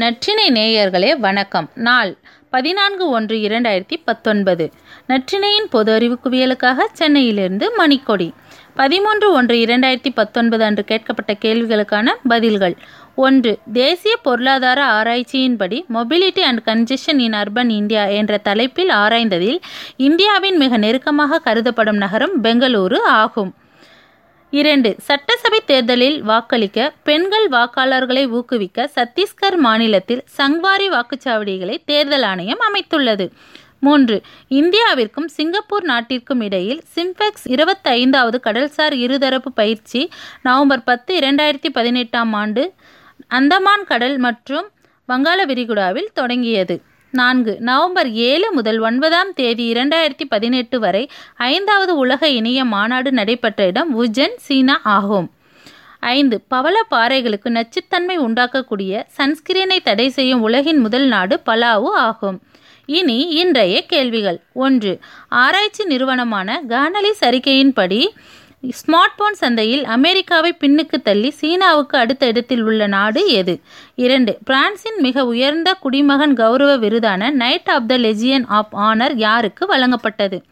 நற்றினை நேயர்களே வணக்கம். நாள் பதினான்கு ஒன்று இரண்டாயிரத்தி பத்தொன்பது. நற்றினையின் பொது அறிவு குவியலுக்காக சென்னையிலிருந்து மணிக்கொடி. பதிமூன்று ஒன்று இரண்டாயிரத்தி பத்தொன்பது அன்று கேட்கப்பட்ட கேள்விகளுக்கான பதில்கள். ஒன்று தேசிய பொருளாதார ஆராய்ச்சியின்படி mobility and congestion in urban India என்ற தலைப்பில் ஆராய்ந்ததில் இந்தியாவின் மிக நெருக்கமாக கருதப்படும் நகரம் பெங்களூரு ஆகும். இரண்டு சட்டசபை தேர்தலில் வாக்களிக்க பெண்கள் வாக்காளர்களை ஊக்குவிக்க சத்தீஸ்கர் மாநிலத்தில் சங்வாரி வாக்குச்சாவடிகளை தேர்தல் ஆணையம் அமைத்துள்ளது. மூன்று இந்தியாவிற்கும் சிங்கப்பூர் நாட்டிற்கும் இடையில் சிம்பெக்ஸ் இருபத்தி ஐந்தாவது கடல்சார் இருதரப்பு பயிற்சி நவம்பர் பத்து இரண்டாயிரத்தி பதினெட்டாம் ஆண்டு அந்தமான் கடல் மற்றும் வங்காள விரிகுடாவில் தொடங்கியது. நான்கு. நவம்பர் ஏழு முதல் ஒன்பதாம் தேதி இரண்டாயிரத்தி பதினெட்டு வரை ஐந்தாவது உலக இணைய மாநாடு நடைபெற்ற இடம் உஜன் சீனா ஆகும். ஐந்து. பவள பாறைகளுக்கு நச்சுத்தன்மை உண்டாக்கக்கூடிய சன்ஸ்கிரீனை தடை செய்யும் உலகின் முதல் நாடு பலாவு ஆகும். இனி இன்றைய கேள்விகள். ஒன்று. ஆராய்ச்சி நிறுவனமான கானலிஸ் அறிக்கையின்படி ஸ்மார்ட் போன் சந்தையில் அமெரிக்காவை பின்னுக்கு தள்ளி சீனாவுக்கு அடுத்த இடத்தில் உள்ள நாடு எது? இரண்டு பிரான்சின் மிக உயர்ந்த குடிமகன் கௌரவ விருதான Knight of the Legion of Honour யாருக்கு வழங்கப்பட்டது?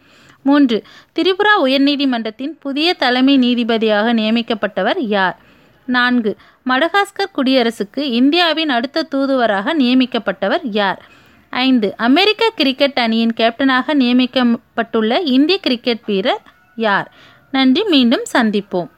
மூன்று திரிபுரா உயர்நீதிமன்றத்தின் புதிய தலைமை நீதிபதியாக நியமிக்கப்பட்டவர் யார்? நான்கு மடகாஸ்கர் குடியரசுக்கு இந்தியாவின் அடுத்த தூதுவராக நியமிக்கப்பட்டவர் யார்? ஐந்து அமெரிக்க கிரிக்கெட் அணியின் கேப்டனாக நியமிக்கப்பட்டுள்ள இந்திய கிரிக்கெட் வீரர் யார்? நன்றி மீண்டும் சந்திப்போம்.